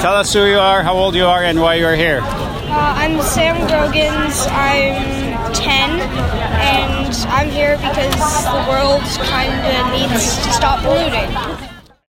Tell us who you are, how old you are, and why you are here. Uh, I'm Sam Grogans. I'm 10, and I'm here because the world kind of needs to stop polluting.